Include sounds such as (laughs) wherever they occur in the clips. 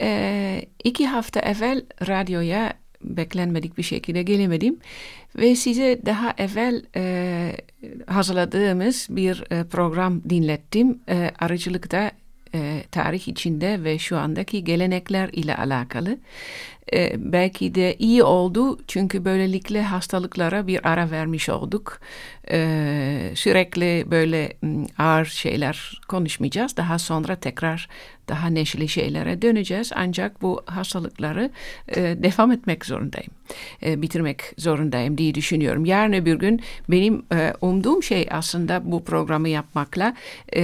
Ee, iki hafta evvel radyoya beklenmedik bir şekilde gelemedim ve size daha evvel e, hazırladığımız bir e, program dinlettim. E, arıcılıkta e, tarih içinde ve şu andaki gelenekler ile alakalı. E, belki de iyi oldu çünkü böylelikle hastalıklara bir ara vermiş olduk. E, sürekli böyle ağır şeyler konuşmayacağız. Daha sonra tekrar daha neşeli şeylere döneceğiz. Ancak bu hastalıkları e, devam etmek zorundayım. E, bitirmek zorundayım diye düşünüyorum. Yarın öbür gün benim e, umduğum şey aslında bu programı yapmakla e,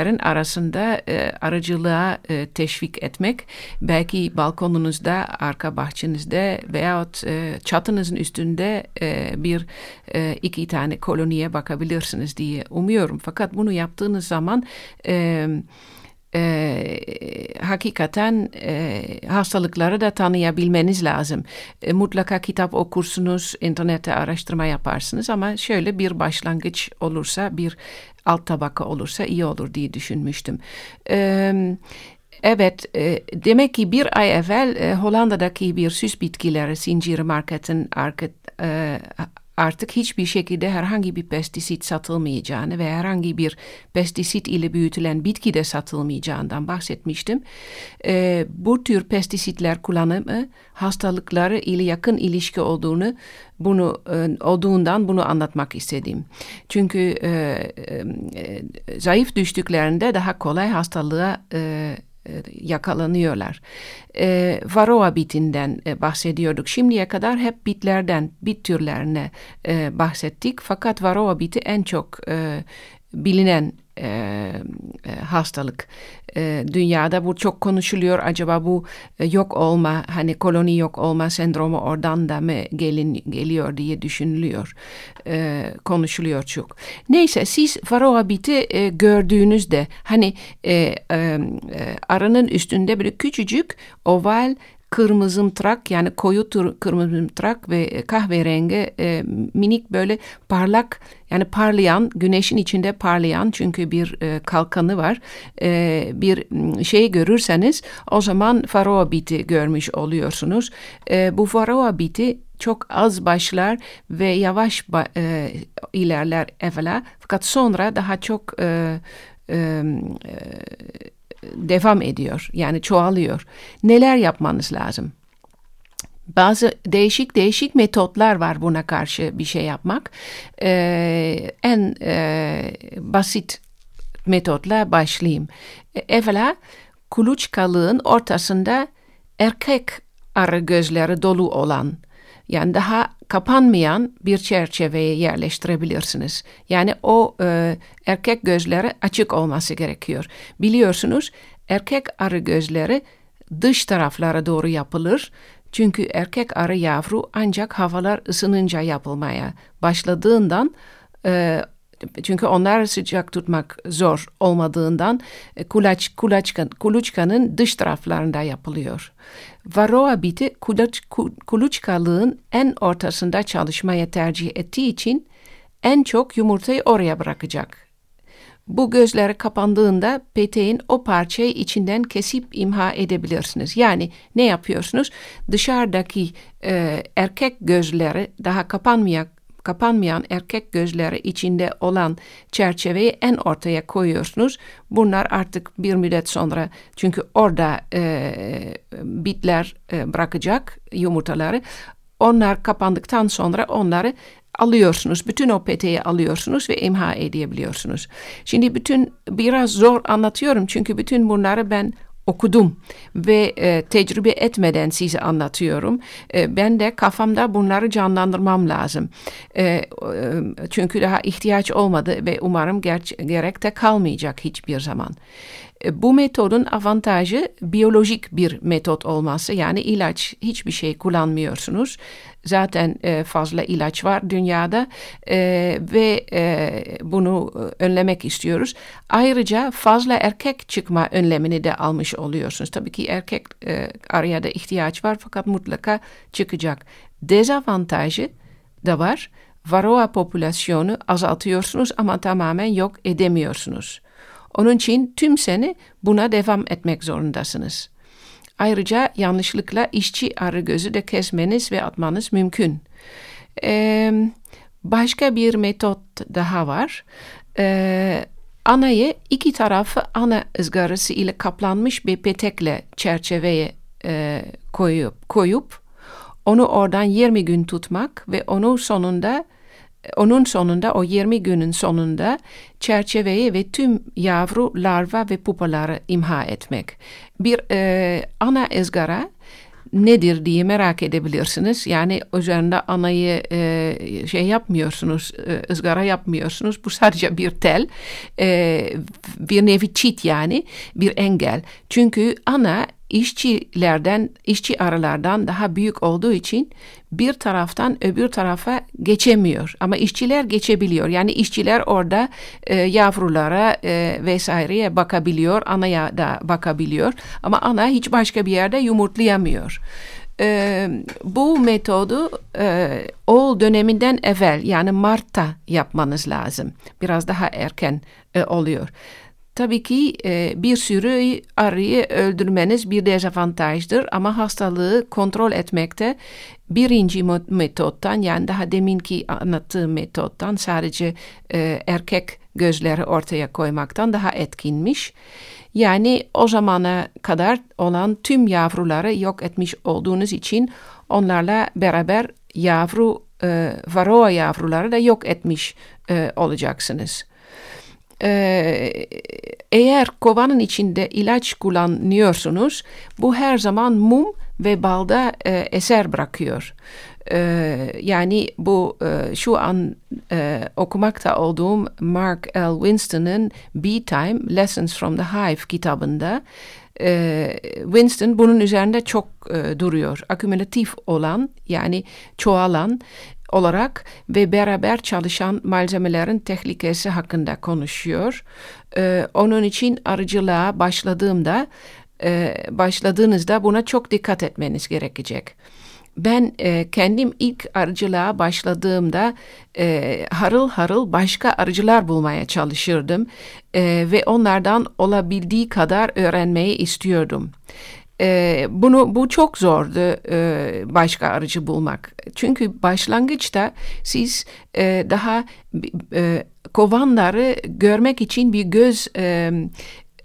dinleyicilerin arasında e, aracılığa e, teşvik etmek. Belki balkonunuzda, arka bahçenizde veyahut e, çatınızın üstünde e, bir e, iki tane koloniye bakabilirsiniz diye umuyorum. Fakat bunu yaptığınız zaman e, e, hakikaten e, hastalıkları da tanıyabilmeniz lazım. E, mutlaka kitap okursunuz, internette araştırma yaparsınız ama şöyle bir başlangıç olursa, bir alt tabaka olursa iyi olur diye düşünmüştüm. Evet. Evet, e, demek ki bir ay evvel e, Hollanda'daki bir süs bitkileri zinciri marketin arka, e, artık hiçbir şekilde herhangi bir pestisit satılmayacağını ve herhangi bir pestisit ile büyütülen bitki de satılmayacağından bahsetmiştim. E, bu tür pestisitler kullanımı hastalıkları ile yakın ilişki olduğunu bunu e, olduğundan bunu anlatmak istedim. Çünkü e, e, zayıf düştüklerinde daha kolay hastalığa e, e, yakalanıyorlar. E, varroa bitinden e, bahsediyorduk. Şimdiye kadar hep bitlerden, bit türlerine e, bahsettik. Fakat varroa biti en çok e, bilinen e, e, hastalık. E, dünyada bu çok konuşuluyor. Acaba bu e, yok olma, hani koloni yok olma sendromu oradan da mı gelin, geliyor diye düşünülüyor. E, konuşuluyor çok. Neyse siz varroa biti e, gördüğünüzde hani e, e, e arının üstünde bir küçücük oval kırmızımtırak yani koyu kırmızımtırak ve kahverengi e, minik böyle parlak yani parlayan güneşin içinde parlayan çünkü bir e, kalkanı var e, bir şey görürseniz o zaman faroa biti görmüş oluyorsunuz. E, bu faroa biti çok az başlar ve yavaş e, ilerler evvela fakat sonra daha çok e, e, devam ediyor. Yani çoğalıyor. Neler yapmanız lazım? Bazı değişik değişik metotlar var buna karşı bir şey yapmak. Ee, en e, basit metotla başlayayım. Evvela kuluçkalığın ortasında erkek arı gözleri dolu olan yani daha kapanmayan bir çerçeveye yerleştirebilirsiniz. Yani o e, erkek gözleri açık olması gerekiyor. Biliyorsunuz erkek arı gözleri dış taraflara doğru yapılır. Çünkü erkek arı yavru ancak havalar ısınınca yapılmaya başladığından e, çünkü onlar sıcak tutmak zor olmadığından e, kulaç, kulaçkan, kuluçkanın dış taraflarında yapılıyor. Varroa biti kulaç, kuluçkalığın en ortasında çalışmaya tercih ettiği için en çok yumurtayı oraya bırakacak. Bu gözleri kapandığında peteğin o parçayı içinden kesip imha edebilirsiniz. Yani ne yapıyorsunuz? Dışarıdaki e, erkek gözleri daha kapanmayan kapanmayan erkek gözleri içinde olan çerçeveyi en ortaya koyuyorsunuz. Bunlar artık bir müddet sonra çünkü orada e, bitler e, bırakacak yumurtaları. Onlar kapandıktan sonra onları alıyorsunuz. Bütün o peteği alıyorsunuz ve imha edebiliyorsunuz. Şimdi bütün biraz zor anlatıyorum çünkü bütün bunları ben okudum ve e, tecrübe etmeden size anlatıyorum. E, ben de kafamda bunları canlandırmam lazım. E, e, çünkü daha ihtiyaç olmadı ve umarım ger gerek de kalmayacak hiçbir zaman. E, bu metodun avantajı biyolojik bir metot olması. Yani ilaç hiçbir şey kullanmıyorsunuz. Zaten e, fazla ilaç var dünyada e, ve e, bunu önlemek istiyoruz. Ayrıca fazla erkek çıkma önlemini de almış oluyorsunuz. Tabii ki erkek e, araya da ihtiyaç var fakat mutlaka çıkacak. Dezavantajı da var. Varroa popülasyonu azaltıyorsunuz ama tamamen yok edemiyorsunuz. Onun için tüm sene buna devam etmek zorundasınız. Ayrıca yanlışlıkla işçi arı gözü de kesmeniz ve atmanız mümkün. Ee, başka bir metot daha var. Ee, anayı iki tarafı ana ızgarası ile kaplanmış bir petekle çerçeveye e, koyup, koyup onu oradan 20 gün tutmak ve onu sonunda onun sonunda o 20 günün sonunda çerçeveyi ve tüm yavru larva ve pupaları imha etmek. Bir e, ana ızgara nedir diye merak edebilirsiniz. Yani üzerinde anayı e, şey yapmıyorsunuz, e, ızgara yapmıyorsunuz. Bu sadece bir tel, e, bir nevi çit yani, bir engel. Çünkü ana işçilerden, işçi arılardan daha büyük olduğu için bir taraftan öbür tarafa geçemiyor. Ama işçiler geçebiliyor. Yani işçiler orada e, yavrulara e, vesaireye bakabiliyor, anaya da bakabiliyor. Ama ana hiç başka bir yerde yumurtlayamıyor. E, bu metodu e, o döneminden evvel yani Mart'ta yapmanız lazım. Biraz daha erken e, oluyor. Tabii ki e, bir sürü arıyı öldürmeniz bir dezavantajdır ama hastalığı kontrol etmekte birinci metottan yani daha deminki anlattığım metottan sadece e, erkek gözleri ortaya koymaktan daha etkinmiş. Yani o zamana kadar olan tüm yavruları yok etmiş olduğunuz için onlarla beraber yavru e, varoa yavruları da yok etmiş e, olacaksınız. Ee, eğer kovanın içinde ilaç kullanıyorsunuz, bu her zaman mum ve balda e, eser bırakıyor. Ee, yani bu e, şu an e, okumakta olduğum Mark L. Winston'ın Bee Time Lessons from the Hive kitabında e, Winston bunun üzerinde çok e, duruyor. Akümülatif olan yani çoğalan olarak ve beraber çalışan malzemelerin tehlikesi hakkında konuşuyor. Ee, onun için arıcılığa başladığımda e, başladığınızda buna çok dikkat etmeniz gerekecek. Ben e, kendim ilk arıcılığa başladığımda e, harıl harıl başka arıcılar bulmaya çalışırdım e, ve onlardan olabildiği kadar öğrenmeyi istiyordum. E, bunu bu çok zordu e, başka aracı bulmak. Çünkü başlangıçta siz e, daha e, kovanları görmek için bir göz e,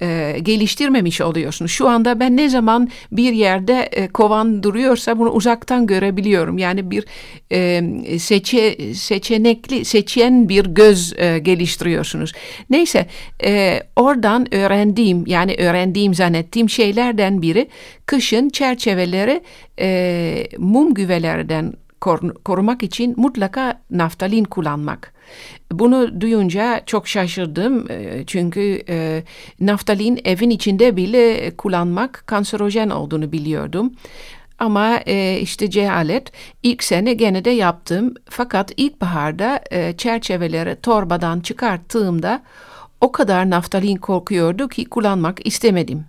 e, geliştirmemiş oluyorsunuz. Şu anda ben ne zaman bir yerde e, kovan duruyorsa bunu uzaktan görebiliyorum. Yani bir e, seçe, seçenekli, seçen bir göz e, geliştiriyorsunuz. Neyse e, oradan öğrendiğim yani öğrendiğim zannettiğim şeylerden biri kışın çerçeveleri e, mum güvelerden korumak için mutlaka naftalin kullanmak. Bunu duyunca çok şaşırdım e, çünkü e, naftalin evin içinde bile kullanmak kanserojen olduğunu biliyordum. Ama e, işte cehalet ilk sene gene de yaptım. Fakat ilkbaharda e, çerçeveleri torbadan çıkarttığımda o kadar naftalin korkuyordu ki kullanmak istemedim.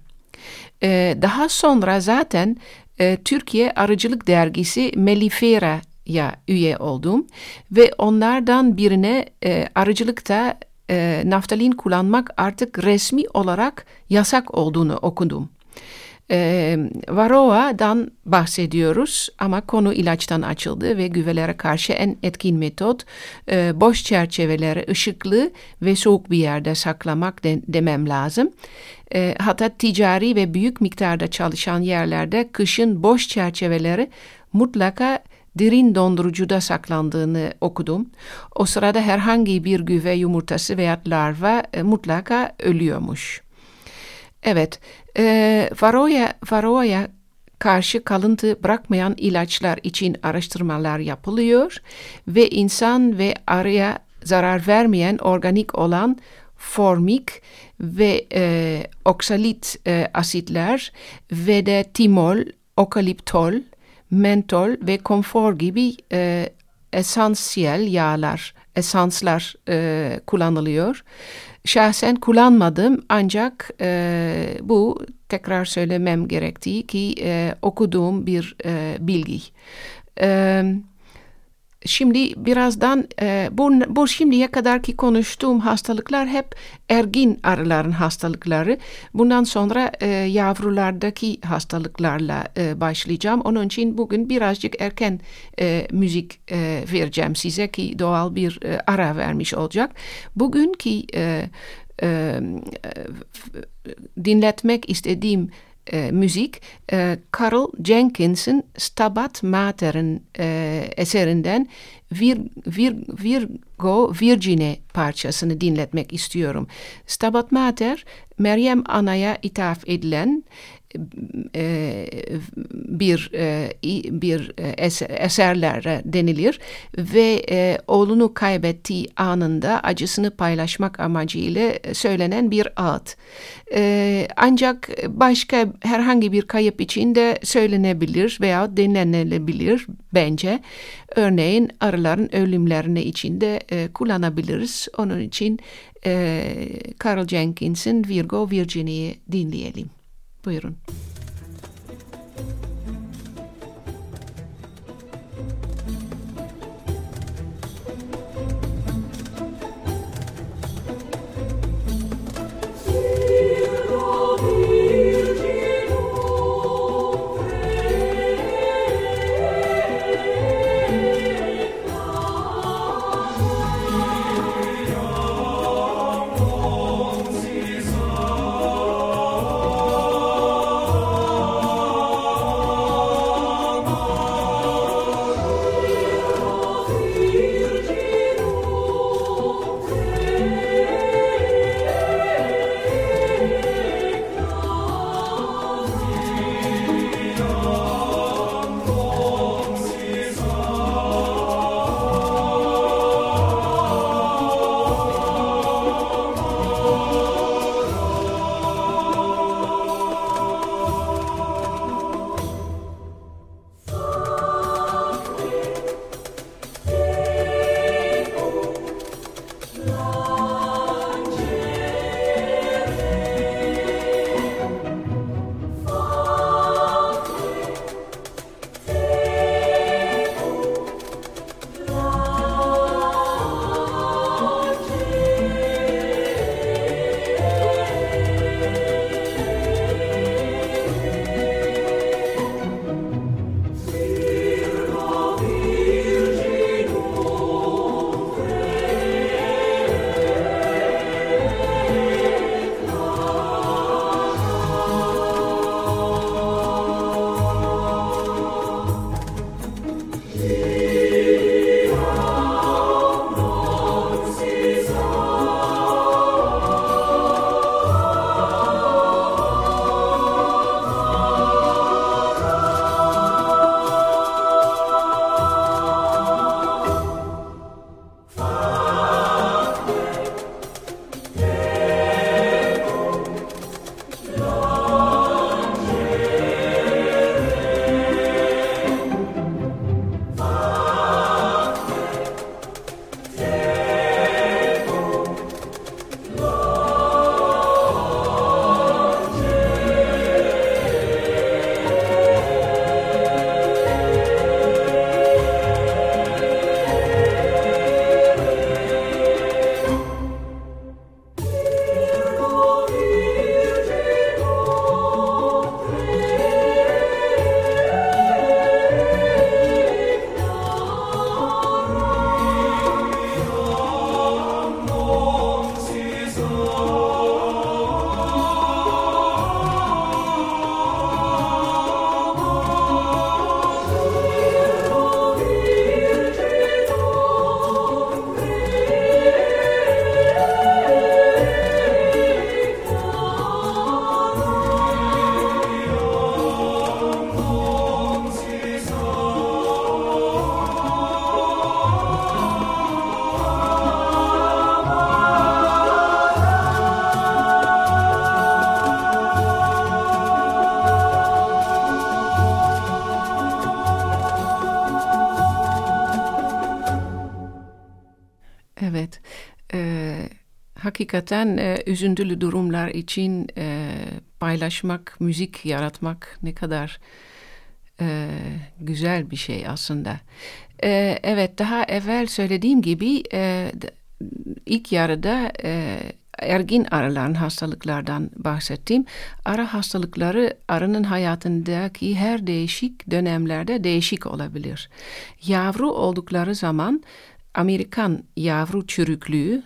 E, daha sonra zaten e, Türkiye Arıcılık Dergisi Melifera ya üye oldum ve onlardan birine e, arıcılıkta e, naftalin kullanmak artık resmi olarak yasak olduğunu okudum. E, Varroa'dan bahsediyoruz ama konu ilaçtan açıldı ve güvelere karşı en etkin metot e, boş çerçeveleri ışıklı ve soğuk bir yerde saklamak de, demem lazım. E, hatta ticari ve büyük miktarda çalışan yerlerde kışın boş çerçeveleri mutlaka derin dondurucuda saklandığını okudum. O sırada herhangi bir güve yumurtası veya larva e, mutlaka ölüyormuş. Evet, e, varoya, varoya karşı kalıntı bırakmayan ilaçlar için araştırmalar yapılıyor ve insan ve araya zarar vermeyen organik olan formik ve e, oksalit e, asitler ve de timol, okaliptol, mentol ve konfor gibi e, esansiyel yağlar, esanslar e, kullanılıyor. Şahsen kullanmadım ancak e, bu tekrar söylemem gerektiği ki e, okuduğum bir e, bilgi. Evet. Şimdi birazdan e, bu, bu şimdiye kadarki konuştuğum hastalıklar hep ergin arıların hastalıkları. Bundan sonra e, yavrulardaki hastalıklarla e, başlayacağım. Onun için bugün birazcık erken e, müzik e, vereceğim size ki doğal bir e, ara vermiş olacak. Bugünkü e, e, dinletmek istediğim e, müzik e, Carl Jenkins'in Stabat Mater'in e, eserinden Vir, Vir, Virgo Virgine parçasını dinletmek istiyorum. Stabat Mater Meryem Ana'ya ithaf edilen e, bir e, bir e, eserler denilir ve oğlunu kaybettiği anında acısını paylaşmak amacıyla söylenen bir ad. Ancak başka herhangi bir kayıp için de söylenebilir veya dinlenilebilir bence. Örneğin arıların ölümlerine için de kullanabiliriz. Onun için Carl Jenkins'in Virgo Virginia'yı dinleyelim. Buyurun. Hakikaten e, üzüntülü durumlar için e, paylaşmak, müzik yaratmak ne kadar e, güzel bir şey aslında. E, evet, daha evvel söylediğim gibi e, ilk yarıda e, ergin arıların hastalıklardan bahsettim. Ara hastalıkları arının hayatındaki her değişik dönemlerde değişik olabilir. Yavru oldukları zaman Amerikan yavru çürüklüğü,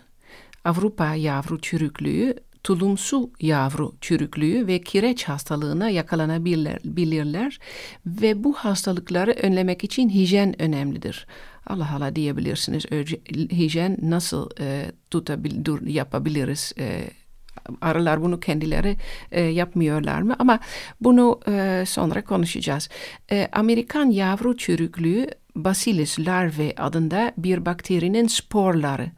Avrupa yavru çürüklüğü, tulumsu yavru çürüklüğü ve kireç hastalığına yakalanabilirler ve bu hastalıkları önlemek için hijyen önemlidir. Allah Allah diyebilirsiniz. Hijyen nasıl e, tutabil, yapabiliriz? E, arılar bunu kendileri e, yapmıyorlar mı? Ama bunu e, sonra konuşacağız. E, Amerikan yavru çürüklüğü Bacillus larvae adında bir bakterinin sporları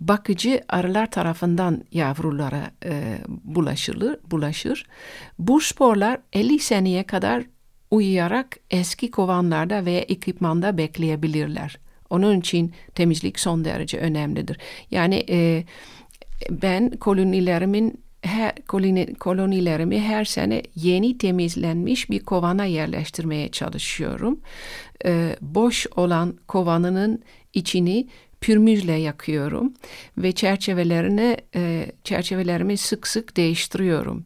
bakıcı arılar tarafından yavrulara e, bulaşılır, bulaşır. Bu sporlar 50 seneye kadar uyuyarak eski kovanlarda veya ekipmanda bekleyebilirler. Onun için temizlik son derece önemlidir. Yani e, ben kolonilerimin her koloni, kolonilerimi her sene yeni temizlenmiş bir kovana yerleştirmeye çalışıyorum. E, boş olan kovanının içini pürmüzle yakıyorum ve çerçevelerini e, çerçevelerimi sık sık değiştiriyorum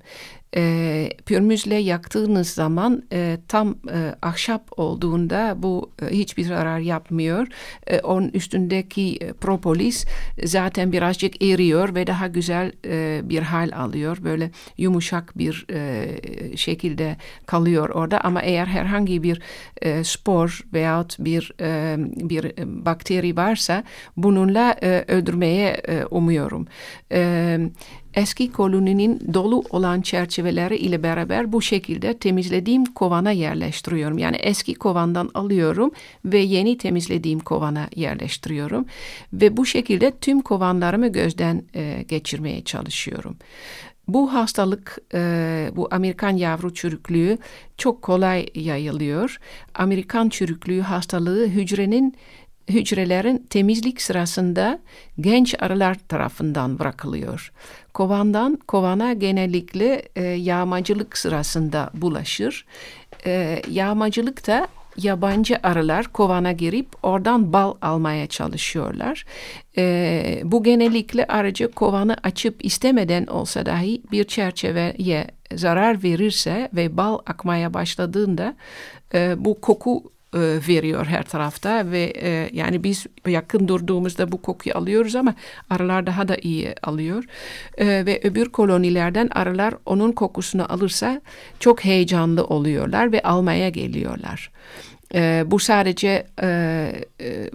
e, pürmüzle yaktığınız zaman e, tam e, ahşap olduğunda bu e, hiçbir zarar yapmıyor. E, onun üstündeki e, propolis zaten birazcık eriyor ve daha güzel e, bir hal alıyor. Böyle yumuşak bir e, şekilde kalıyor orada ama eğer herhangi bir e, spor veyahut bir e, bir bakteri varsa bununla e, öldürmeye e, umuyorum. E, eski koloninin dolu olan çerçeveleri ile beraber bu şekilde temizlediğim kovana yerleştiriyorum. Yani eski kovandan alıyorum ve yeni temizlediğim kovana yerleştiriyorum. Ve bu şekilde tüm kovanlarımı gözden e, geçirmeye çalışıyorum. Bu hastalık, e, bu Amerikan yavru çürüklüğü çok kolay yayılıyor. Amerikan çürüklüğü hastalığı hücrenin hücrelerin temizlik sırasında genç arılar tarafından bırakılıyor. Kovandan kovana genellikle e, yağmacılık sırasında bulaşır. E, yağmacılık da yabancı arılar kovana girip oradan bal almaya çalışıyorlar. E, bu genellikle arıcı kovanı açıp istemeden olsa dahi bir çerçeveye zarar verirse ve bal akmaya başladığında e, bu koku e, veriyor her tarafta ve e, yani biz yakın durduğumuzda bu kokuyu alıyoruz ama arılar daha da iyi alıyor e, ve öbür kolonilerden arılar onun kokusunu alırsa çok heyecanlı oluyorlar ve almaya geliyorlar. E, bu sadece e, e,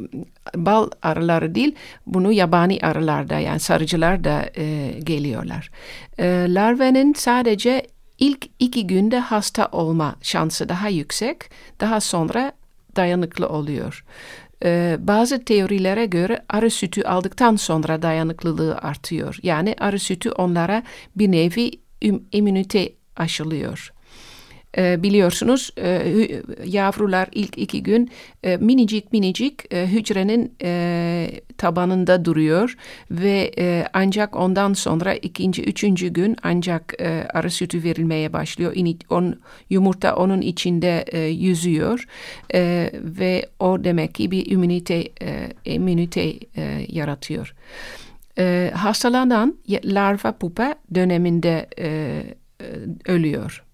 bal arıları değil, bunu yabani arılar da yani sarıcılar da e, geliyorlar. E, larvenin sadece ilk iki günde hasta olma şansı daha yüksek, daha sonra dayanıklı oluyor. Ee, bazı teorilere göre arı sütü aldıktan sonra dayanıklılığı artıyor. Yani arı sütü onlara bir nevi immünite aşılıyor. E, biliyorsunuz e, yavrular ilk iki gün e, minicik minicik e, hücrenin e, tabanında duruyor ve e, ancak ondan sonra ikinci, üçüncü gün ancak e, arı sütü verilmeye başlıyor. On, yumurta onun içinde e, yüzüyor e, ve o demek ki bir immünite, e, immünite e, yaratıyor. E, hastalanan larva pupa döneminde e, e ölüyor.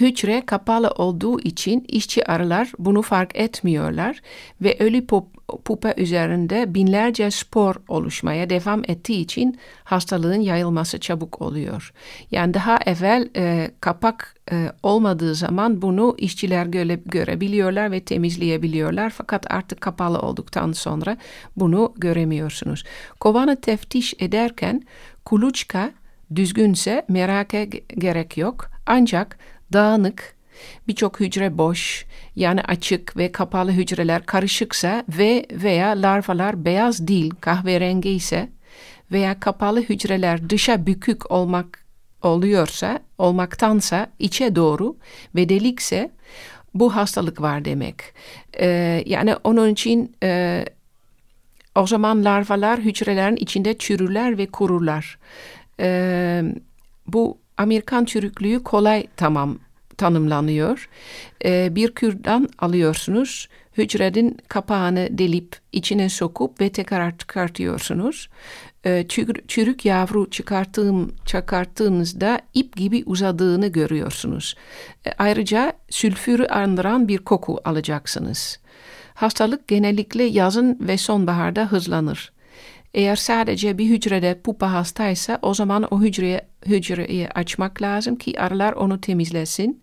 Hücre kapalı olduğu için işçi arılar bunu fark etmiyorlar ve ölü pupa üzerinde binlerce spor oluşmaya devam ettiği için hastalığın yayılması çabuk oluyor. Yani daha evvel e, kapak e, olmadığı zaman bunu işçiler göre, görebiliyorlar ve temizleyebiliyorlar. Fakat artık kapalı olduktan sonra bunu göremiyorsunuz. Kovanı teftiş ederken kuluçka düzgünse meraka gerek yok. Ancak dağınık, birçok hücre boş, yani açık ve kapalı hücreler karışıksa ve veya larvalar beyaz değil kahverengi ise veya kapalı hücreler dışa bükük olmak oluyorsa, olmaktansa içe doğru ve delikse bu hastalık var demek. Ee, yani onun için e, o zaman larvalar hücrelerin içinde çürürler ve kururlar. E, bu Amerikan çürüklüğü kolay tamam tanımlanıyor. E, bir kürdan alıyorsunuz, hücrenin kapağını delip içine sokup ve tekrar çıkartıyorsunuz. E, çürük yavru çıkarttığım, çıkarttığınızda ip gibi uzadığını görüyorsunuz. E, ayrıca sülfürü andıran bir koku alacaksınız. Hastalık genellikle yazın ve sonbaharda hızlanır. Eğer sadece bir hücrede pupa hastaysa o zaman o hücreyi, hücreyi açmak lazım ki arılar onu temizlesin.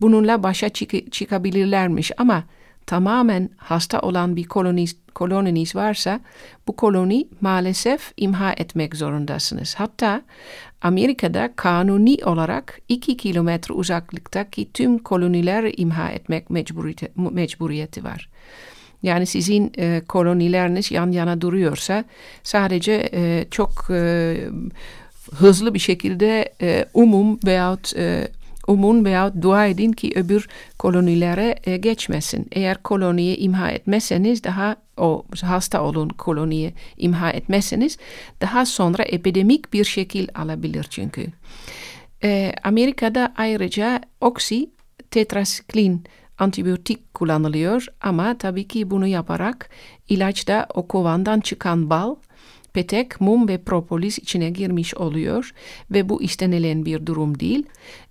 Bununla başa çık çıkabilirlermiş ama tamamen hasta olan bir kolonist, koloniniz varsa bu koloni maalesef imha etmek zorundasınız. Hatta Amerika'da kanuni olarak 2 kilometre uzaklıktaki tüm kolonileri imha etmek mecburiyeti, mecburiyeti var. Yani sizin e, kolonileriniz yan yana duruyorsa sadece e, çok e, hızlı bir şekilde e, umum veyahut e, umun veyahut dua edin ki öbür kolonilere e, geçmesin. Eğer koloniyi imha etmezseniz daha o hasta olun koloniyi imha etmezseniz daha sonra epidemik bir şekil alabilir çünkü. E, Amerika'da ayrıca oksi tetrasiklin antibiyotik kullanılıyor ama tabii ki bunu yaparak ilaçta o kovandan çıkan bal petek, mum ve propolis içine girmiş oluyor ve bu istenilen bir durum değil.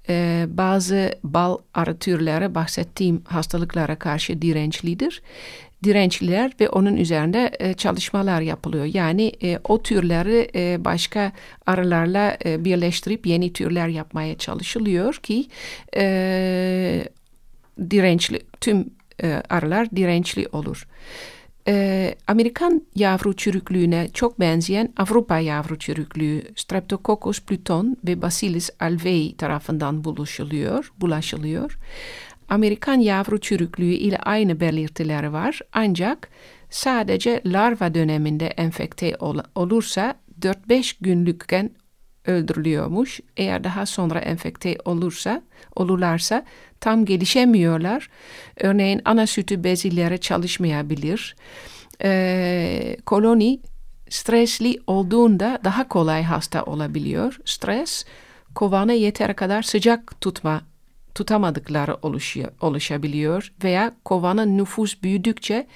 Ee, bazı bal arı türleri bahsettiğim hastalıklara karşı dirençlidir. Dirençliler ve onun üzerinde e, çalışmalar yapılıyor. Yani e, o türleri e, başka arılarla e, birleştirip yeni türler yapmaya çalışılıyor ki e, dirençli tüm e, arılar dirençli olur. E, Amerikan yavru çürüklüğüne çok benzeyen Avrupa yavru çürüklüğü Streptococcus pluton ve Bacillus alvei tarafından bulaşılıyor, bulaşılıyor. Amerikan yavru çürüklüğü ile aynı belirtileri var ancak sadece larva döneminde enfekte ol olursa 4-5 günlükken öldürülüyormuş. Eğer daha sonra enfekte olursa, olurlarsa tam gelişemiyorlar. Örneğin ana sütü bezilleri çalışmayabilir. Ee, koloni stresli olduğunda daha kolay hasta olabiliyor. Stres kovanı yeter kadar sıcak tutma tutamadıkları oluşuyor, oluşabiliyor veya kovanın nüfus büyüdükçe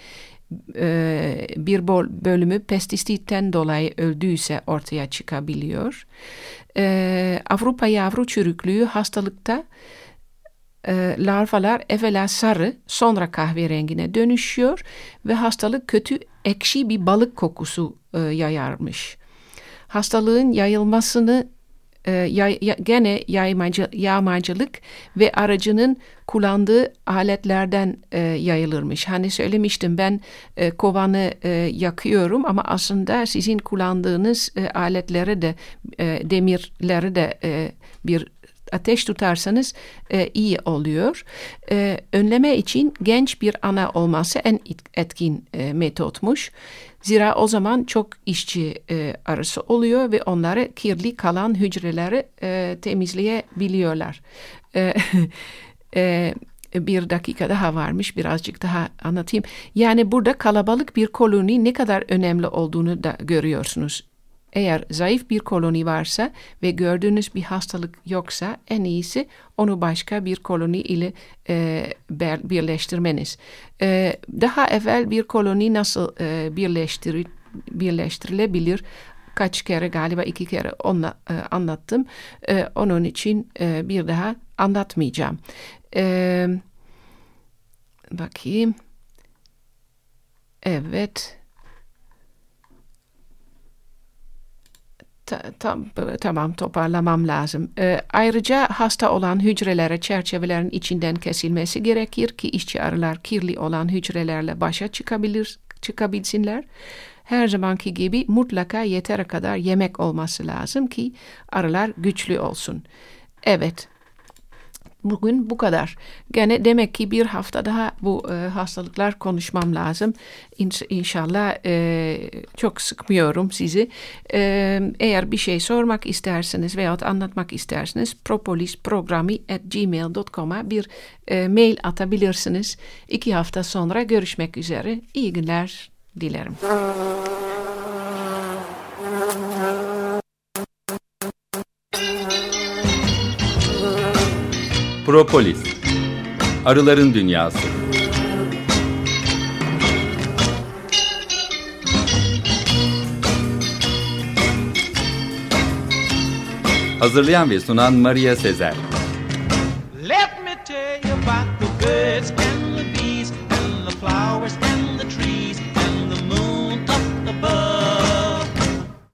e, bir bölümü pestisitten dolayı öldüyse ortaya çıkabiliyor. E, Avrupa yavru çürüklüğü hastalıkta larvalar evvela sarı sonra kahverengine dönüşüyor ve hastalık kötü ekşi bir balık kokusu yayarmış. Hastalığın yayılmasını e, yay, ya, gene yaymacı, yağmacılık ve aracının kullandığı aletlerden e, yayılırmış. Hani söylemiştim ben e, kovanı e, yakıyorum ama aslında sizin kullandığınız e, aletleri de e, demirleri de e, bir ateş tutarsanız e, iyi oluyor. E, önleme için genç bir ana olması en etkin e, metotmuş. Zira o zaman çok işçi e, arası oluyor ve onları kirli kalan hücreleri e, temizleyebiliyorlar. E, (laughs) e, bir dakika daha varmış birazcık daha anlatayım. Yani burada kalabalık bir koloni ne kadar önemli olduğunu da görüyorsunuz. Eğer zayıf bir koloni varsa ve gördüğünüz bir hastalık yoksa en iyisi onu başka bir koloni ile e, birleştirmeniz. E, daha evvel bir koloni nasıl e, birleştir, birleştirilebilir? Kaç kere galiba iki kere onla, e, anlattım. E, onun için e, bir daha anlatmayacağım. E, bakayım. Evet. Tam, tamam toparlamam lazım. E, ayrıca hasta olan hücrelere çerçevelerin içinden kesilmesi gerekir ki işçi arılar kirli olan hücrelerle başa çıkabilir, çıkabilsinler. Her zamanki gibi mutlaka yeter kadar yemek olması lazım ki arılar güçlü olsun. Evet, Bugün bu kadar. Gene demek ki bir hafta daha bu e, hastalıklar konuşmam lazım. İnş, inşallah e, çok sıkmıyorum sizi. E, eğer bir şey sormak isterseniz veya anlatmak isterseniz propolisprogrami.gmail.com'a bir e, mail atabilirsiniz. İki hafta sonra görüşmek üzere. İyi günler dilerim. Propolis Arıların Dünyası. Hazırlayan ve sunan Maria Sezer. Let me tell you about the birds